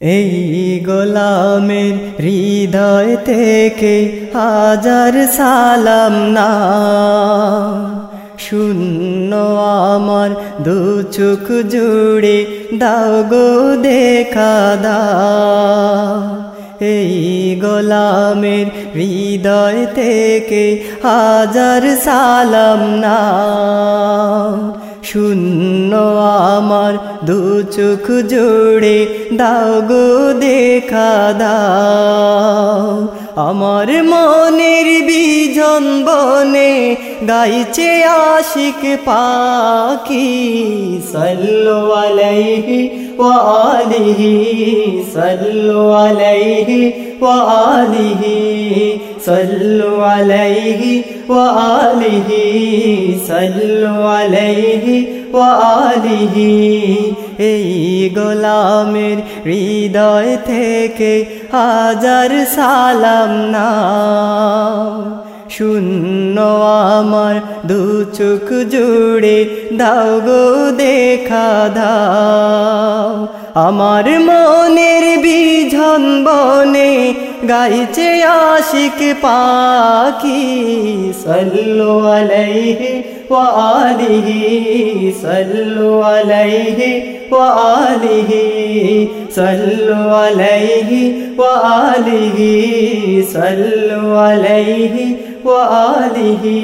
এই গোলামের হৃদয় থেকে হাজার সালাম না। শূন্য আমার দু চোখ জুড়ে দাও গো দেখা দা। এই গোলামের হৃদয় থেকে হাজার সালাম না। শূন্য আমার দু চোখ জোড়ে দাও গো দেখা দাও। আমার মনের বিজন বনে গাইছে আশিক পাখি সাল্লু আলাইহি ওয়া আলিহি সাল্লু আলাইহি ওয়া ওয়া আলিহি সাল্লু আলাইহি ওয়া আলিহি এই গোলামের হৃদয় থেকে হাজার সালাম না শূন্য আমার দু চোখ জুড়ে দাও গো দেখা দাও। আমার মনের বিঝন বনে গাইছে আশিক পাখি সল্লু আলাইহি ওয়া আলিহি সল্লু আলাইহি ওয়া আলিহি সল্লু আলাইহি ওয়া আলিহি সল্লু আলাইহি। ওয়া আলিহি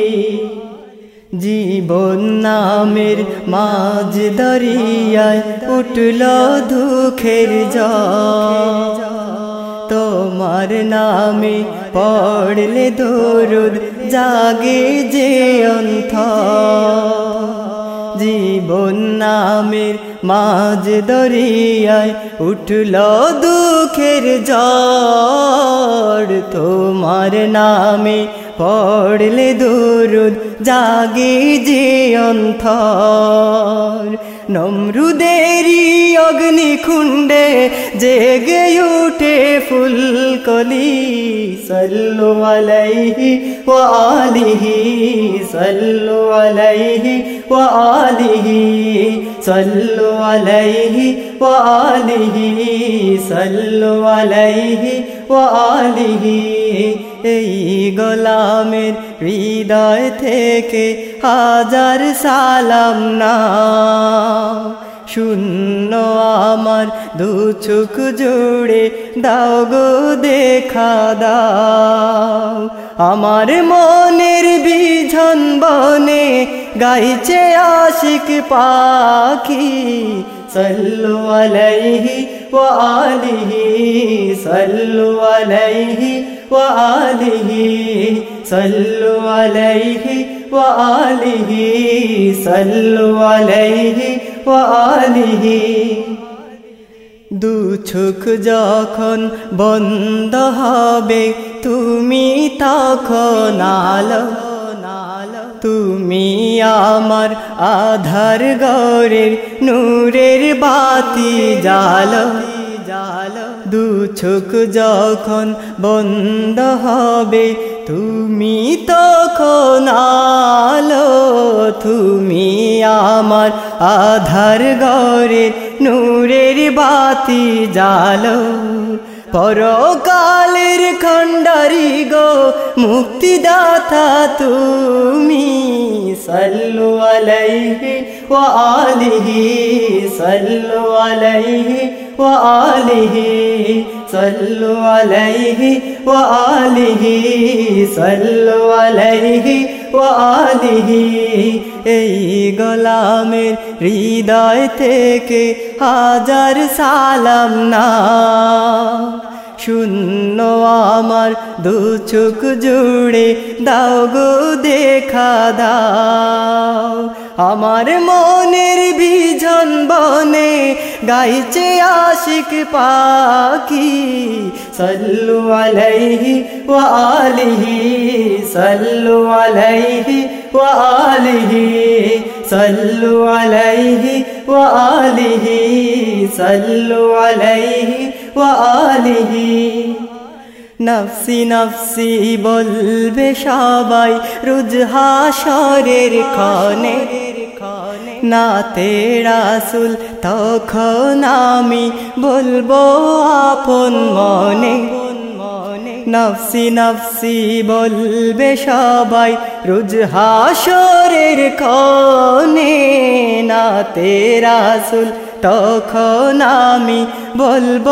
জীবন নামের মাঝ দরিয়ায় উঠল দুঃখের জল। তোমার নামে পড়লে দরুদ জাগে যে অন্থ। জীবন নামের মাঝ দরিয়ায় উঠল দুঃখের ঝড়। তোমার নামে পড়লে দরুদ জাগে যে অন্থর। নমরুদেরি অগ্নিকুণ্ডে জেগে উঠে ফুলকলি সল্লু আলাইহি ওয়া আলিহি সল্লু আলাইহি ওয়া আলিহি সল্লু আলাইহি ওয়া আলিহি সল্লু আলাইহি ওয়া আলিহি এই গোলামের হৃদয় থেকে হাজার সালাম না। শূন্য আমার দু চোখ জুড়ে দাও গো দেখা দাও। আমার মনের বিঝন বনে গাইছে আশিক পাখি। সল্লু আলাইহি ওয়া আলিহি সল্লু আলাইহি ওয়া আলিহি সল্লু আলাইহি ওয়া আলিহি সল্লু আলাইহি ওয়া আলিহি দু চোখ যখন বন্ধ হবে, তুমি তখন আলো তুমি আমার আধার গরের নূরের বাতি জাল জাল দু চোখ যখন বন্ধ হবে, তুমি তখন আলো। তুমি আমার আধার গরের নূরের বাতি জালো পরকালের খণ্ডারি গো, মুক্তিদাতা তুমি। সল্লু আলাইহি ওয়া আলিহি, সল্লু আলাইহি ওয়া আলিহি, সল্লু আলাইহি ওয়া আলিহি, সল্লু আলাইহি ওয়া আলিহি। এই গোলামের হৃদয় থেকে হাজার সালাম না। শূন্য আমার দু চোখ জুড়ে দাও গো দেখা দাও। আমার মনের বিজন বনে গাইছে আশিক পাখি, সল্লু আলাইহি ওয়া আলিহি, সল্লু আলাইহি ওয়া আলিহি, সল্লু আলাইহি ওয়া আলিহি, সল্লু আলাইহি ওয়া আলিহি নফসি নফসি বলবে সবাই, রুজ হাসরের ক্ষণে। না তেরাসুল তখন আমি বলব আপন মনে। নফসি নফসি বলবে সবাই, রুজ হাসরের কনে না তেরাসুল তখন আমি বলব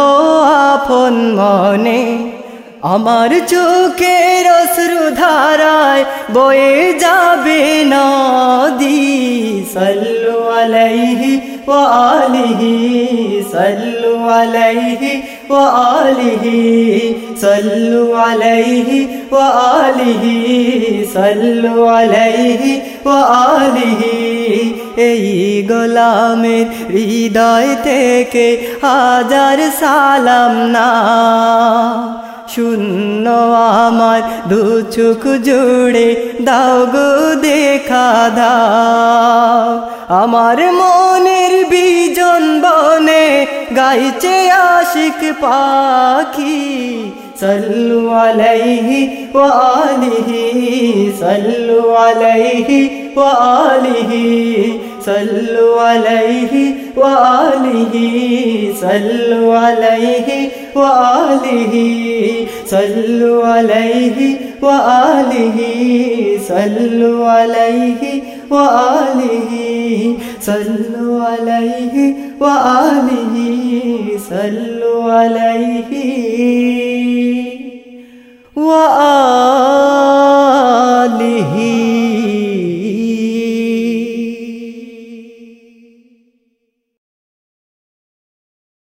আপন মনে আমার চোখের অশ্রু ধারায় বয়ে যাবে নদী সল্লু আলাইহি ও আলিহি, সল্লু আলাইহি ও আলিহি, সল্লু আলাইহি ও সল্লু আলাইহি ও এই গোলামের হৃদয় থেকে হাজার সালাম না। শূন্য আমার দু চোখ জুড়ে দাও গো দেখা দাও। আমার মনের বিজন বনে গাইছে আশিক পাখি, সল্লু আলাইহি ওয়া আলিহি, সল্লু আলাইহি ওয়া আলিহি সল্লু আলাইহি ওয়া আলিহি সল্লু আলাইহি ওয়া আলিহি সল্লু আলাইহি ওয়া আলিহি সল্লু আলাইহি ওয়া আলিহি